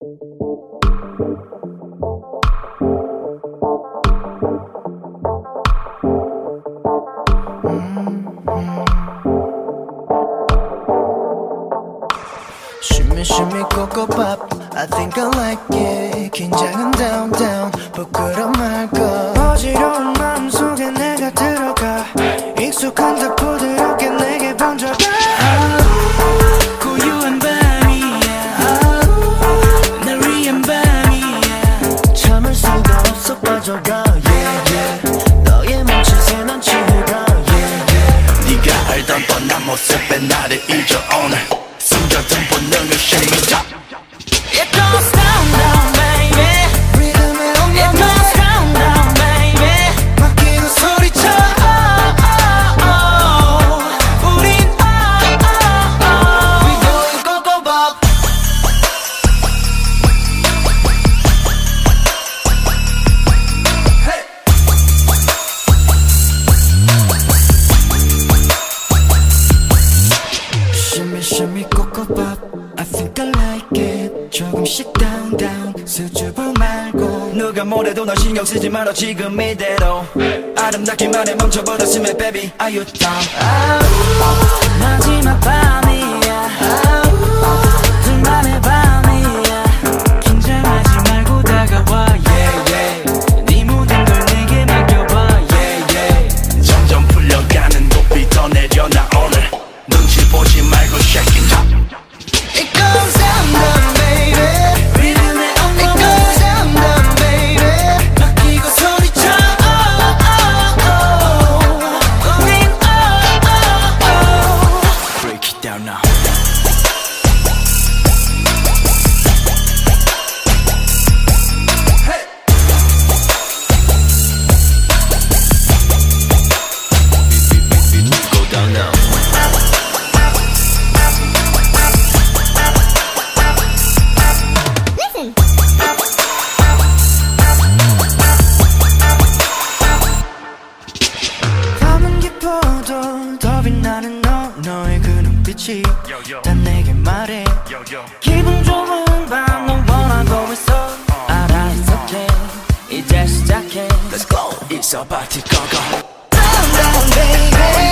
Shimmy shimmy coco pop I think I like it 긴장은 down down 부끄러 말고 어지러운 마음속에 내가 들어가 익숙한 듯 부드럽게 yeah yeah 너의 멈춘새 난 치우가 yeah yeah. 네가 알던 뻔한 모습에 나를 잊어 오늘 숨겨둔 본능을 shake It 조금씩 down down. 수줍어 말고. 누가 뭐래도 널 신경 쓰지 말아 지금 이대로. 아름답기만 해 멈춰버렸으면 baby are you down? 마지막 밤 나는 너 너의 그 눈빛이 난 내게 말해 기분 좋은 밤 넌 원하고 있어 알아 it's okay 이제 시작해 Let's go It's a party go go Down down baby